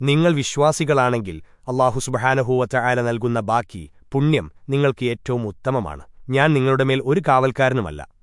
നിങ്ങൾ വിശ്വാസികളാണെങ്കിൽ അള്ളാഹു സുബഹാനഹൂവറ്റ ആല നൽകുന്ന ബാക്കി പുണ്യം നിങ്ങൾക്ക് ഏറ്റവും ഉത്തമമാണ്. ഞാൻ നിങ്ങളുടെ മേൽ ഒരു കാവൽക്കാരനുമല്ല.